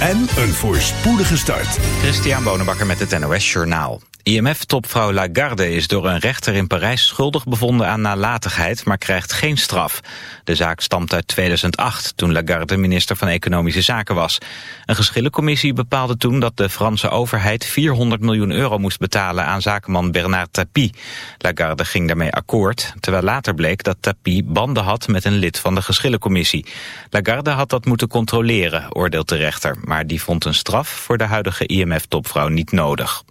en een voorspoedige start. Christian Bonenbakker met het NOS Journaal. IMF-topvrouw Lagarde is door een rechter in Parijs schuldig bevonden aan nalatigheid, maar krijgt geen straf. De zaak stamt uit 2008, toen Lagarde minister van Economische Zaken was. Een geschillencommissie bepaalde toen dat de Franse overheid 400 miljoen euro moest betalen aan zakenman Bernard Tapie. Lagarde ging daarmee akkoord, terwijl later bleek dat Tapie banden had met een lid van de geschillencommissie. Lagarde had dat moeten controleren, oordeelt de rechter, maar die vond een straf voor de huidige IMF-topvrouw niet nodig.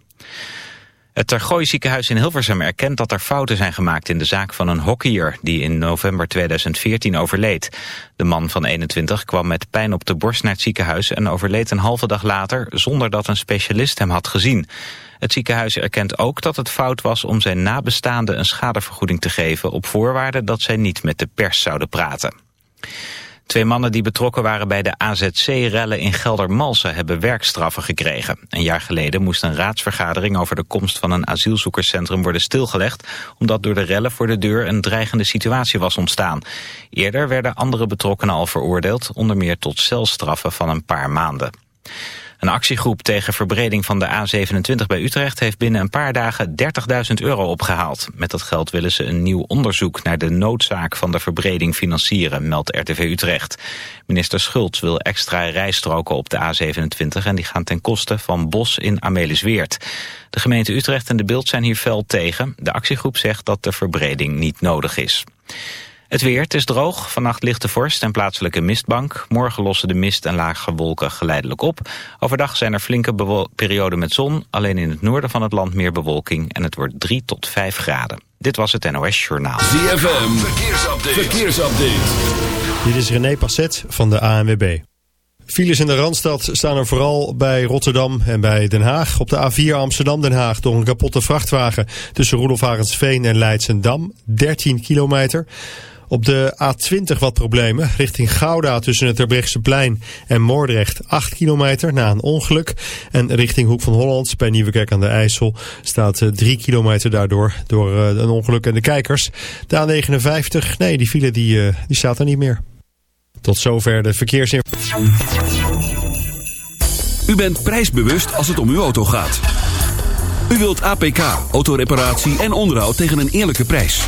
Het Tergooi ziekenhuis in Hilversum erkent dat er fouten zijn gemaakt in de zaak van een hockeyer die in november 2014 overleed. De man van 21 kwam met pijn op de borst naar het ziekenhuis en overleed een halve dag later zonder dat een specialist hem had gezien. Het ziekenhuis erkent ook dat het fout was om zijn nabestaanden een schadevergoeding te geven op voorwaarde dat zij niet met de pers zouden praten. Twee mannen die betrokken waren bij de AZC-rellen in Geldermalsen hebben werkstraffen gekregen. Een jaar geleden moest een raadsvergadering over de komst van een asielzoekerscentrum worden stilgelegd, omdat door de rellen voor de deur een dreigende situatie was ontstaan. Eerder werden andere betrokkenen al veroordeeld, onder meer tot celstraffen van een paar maanden. Een actiegroep tegen verbreding van de A27 bij Utrecht heeft binnen een paar dagen 30.000 euro opgehaald. Met dat geld willen ze een nieuw onderzoek naar de noodzaak van de verbreding financieren, meldt RTV Utrecht. Minister Schultz wil extra rijstroken op de A27 en die gaan ten koste van Bos in Amelisweert. De gemeente Utrecht en de Beeld zijn hier fel tegen. De actiegroep zegt dat de verbreding niet nodig is. Het weer, het is droog. Vannacht ligt de vorst en plaatselijke mistbank. Morgen lossen de mist en lage wolken geleidelijk op. Overdag zijn er flinke perioden met zon. Alleen in het noorden van het land meer bewolking. En het wordt 3 tot 5 graden. Dit was het NOS Journaal. ZFM, verkeersupdate. verkeersupdate. Dit is René Passet van de ANWB. Files in de Randstad staan er vooral bij Rotterdam en bij Den Haag. Op de A4 Amsterdam-Den Haag door een kapotte vrachtwagen tussen Roelof en Leidsendam. 13 kilometer. Op de A20 wat problemen. Richting Gouda tussen het plein en Moordrecht 8 kilometer na een ongeluk. En richting Hoek van Holland bij Nieuwekerk aan de IJssel staat 3 eh, kilometer daardoor door eh, een ongeluk en de kijkers. De A59, nee die file die, eh, die staat er niet meer. Tot zover de verkeersinformatie. U bent prijsbewust als het om uw auto gaat. U wilt APK, autoreparatie en onderhoud tegen een eerlijke prijs.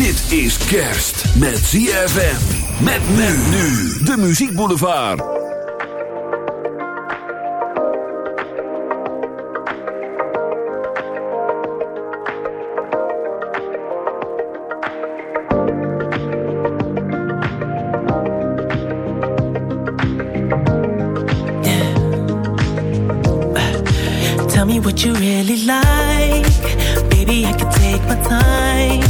Dit is Kerst met ZFM. Met men nu. De Muziek Boulevard. Tell me what you really like. Baby, I can take my time.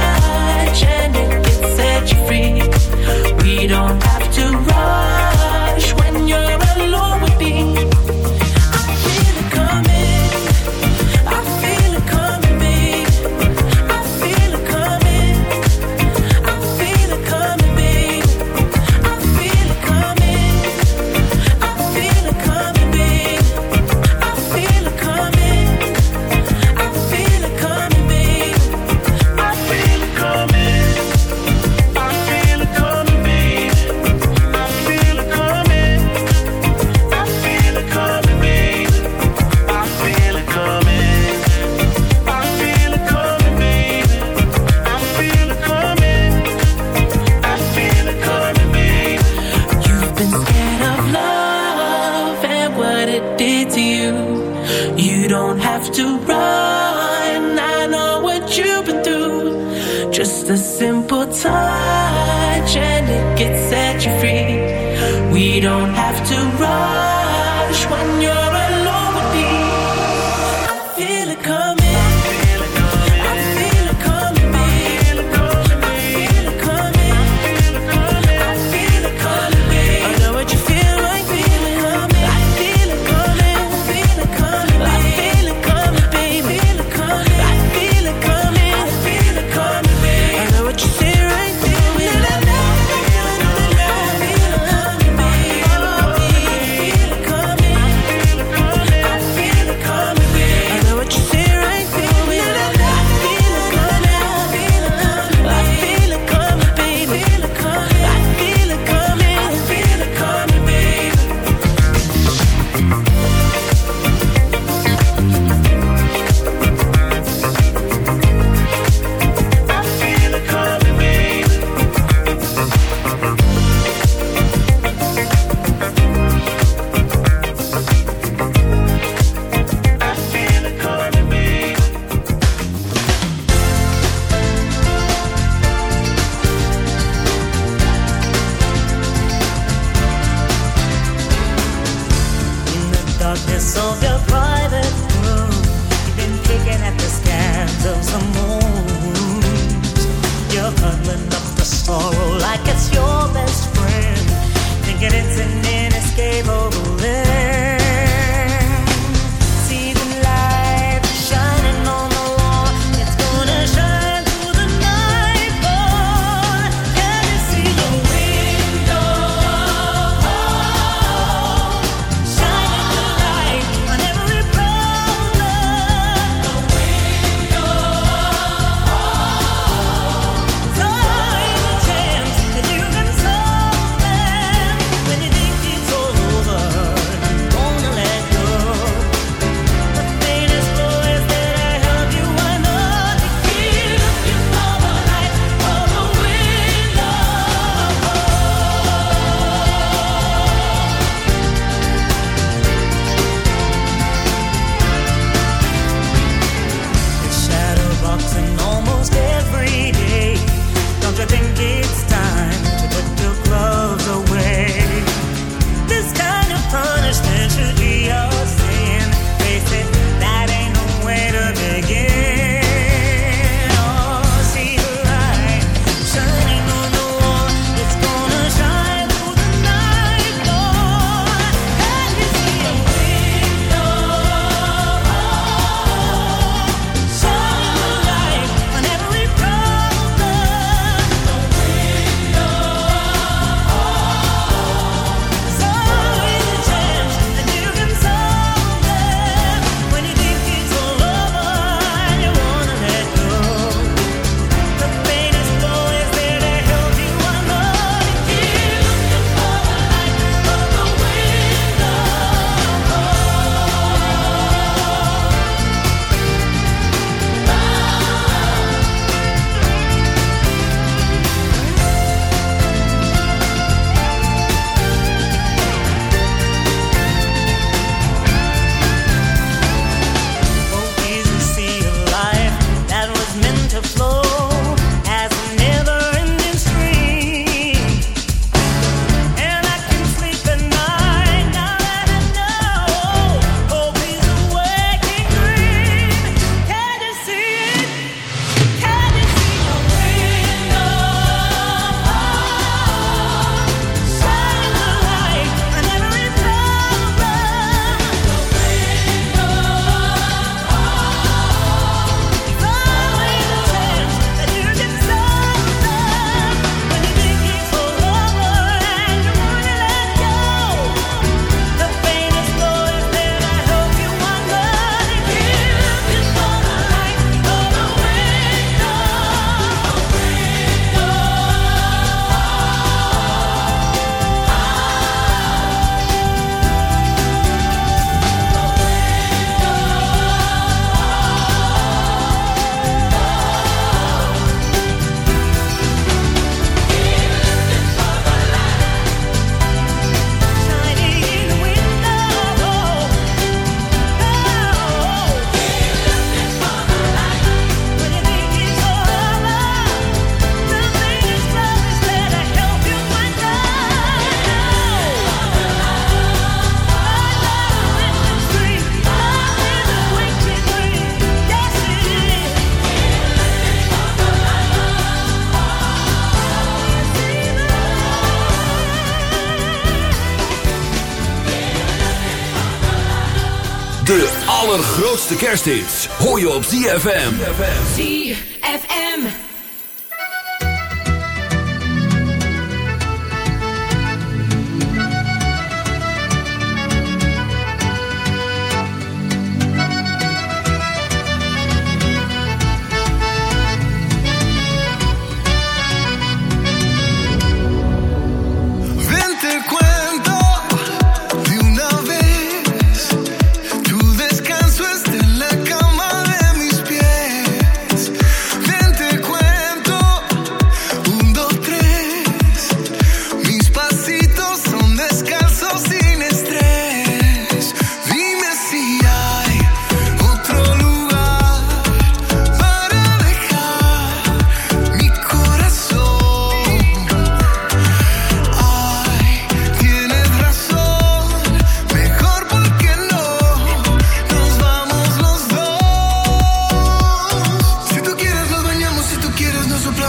kersthits hoor je op. ZFM.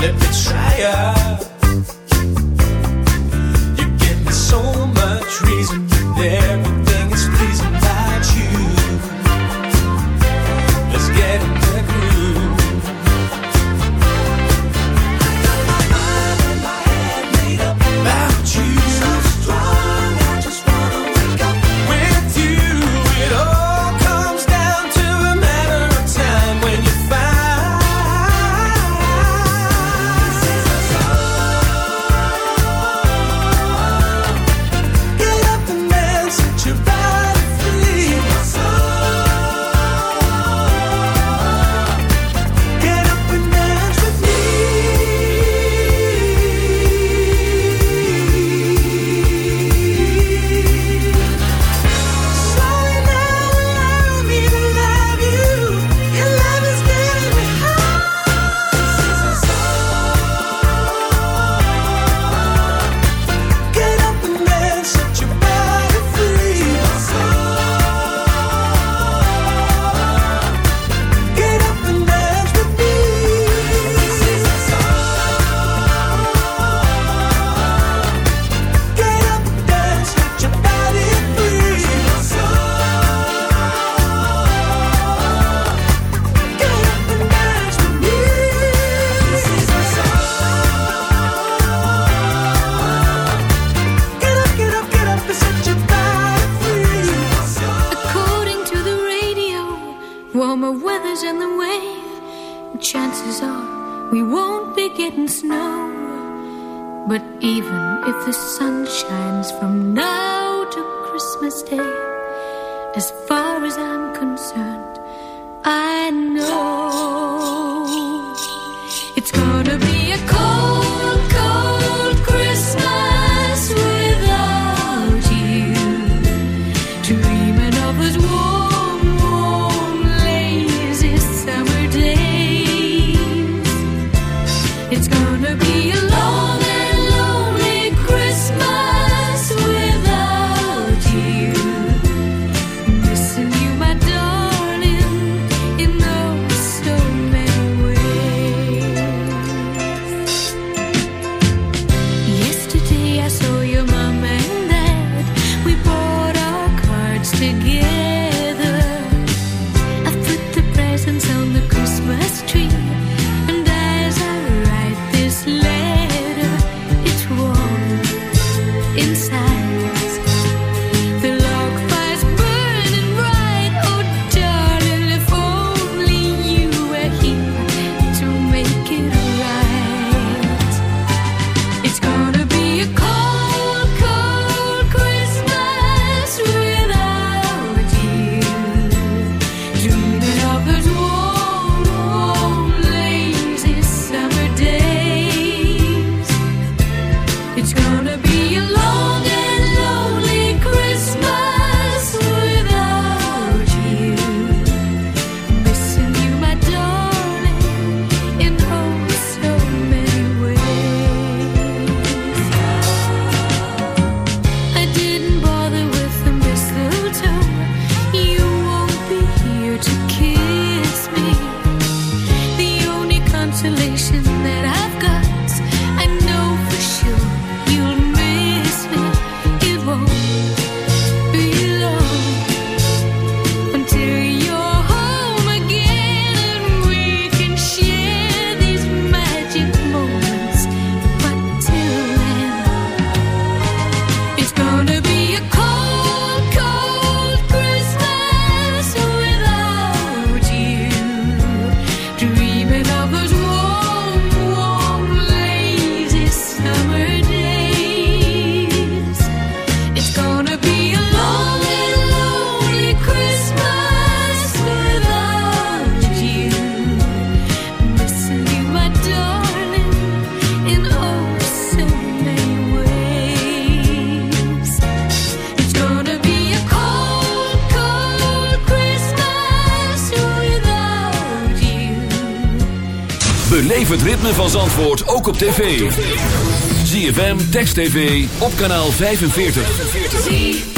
let me try you. Give me so much reason. As far as I'm concerned, I know. tv. je Text TV, op kanaal 45.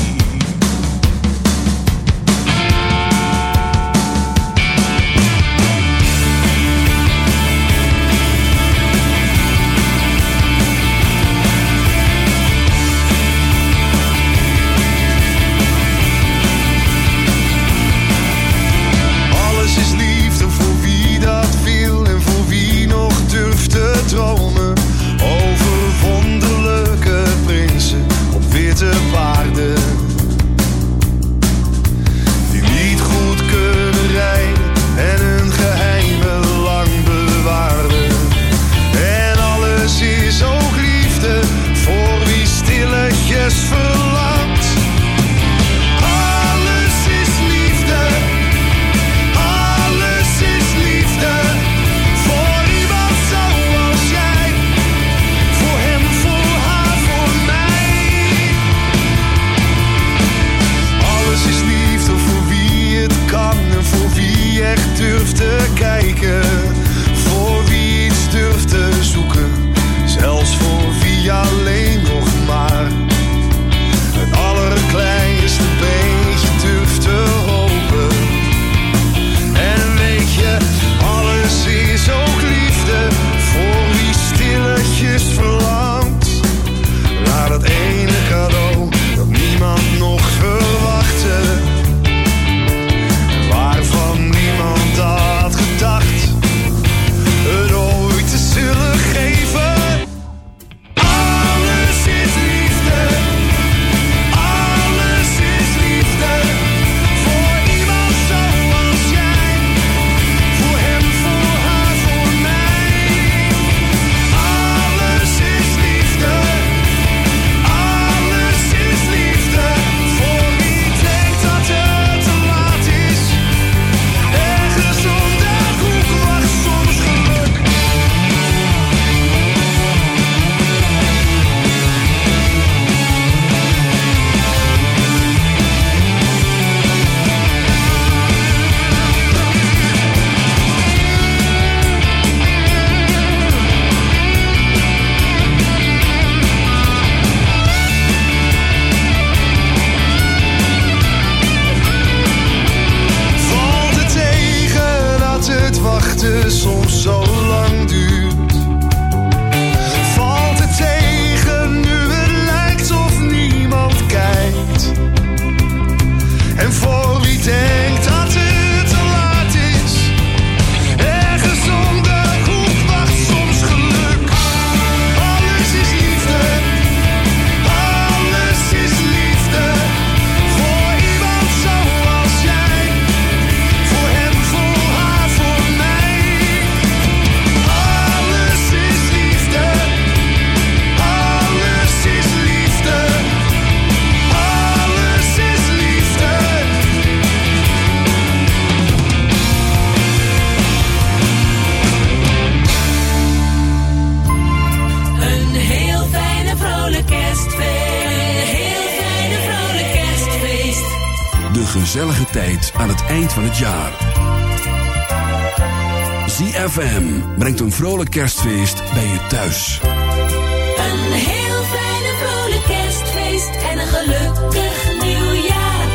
Kerstfeest bij je thuis. Een heel fijne vrolijk kerstfeest en een gelukkig nieuwjaar.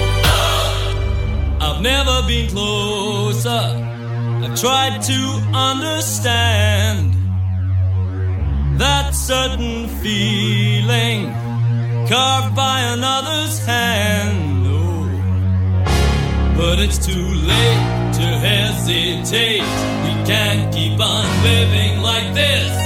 I've never been closer. I've tried to understand that certain feeling carved by another's hand. Oh, but it's too late to hesitate. We can't keep on living like this.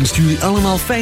en stuur jullie allemaal fijn.